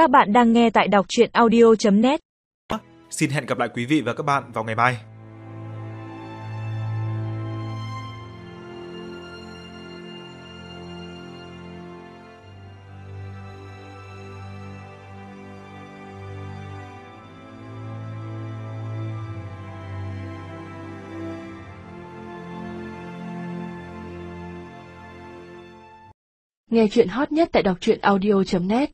Các bạn đang nghe tại đọc chuyện audio.net Xin hẹn gặp lại quý vị và các bạn vào ngày mai. Nghe chuyện hot nhất tại đọc truyện audio.net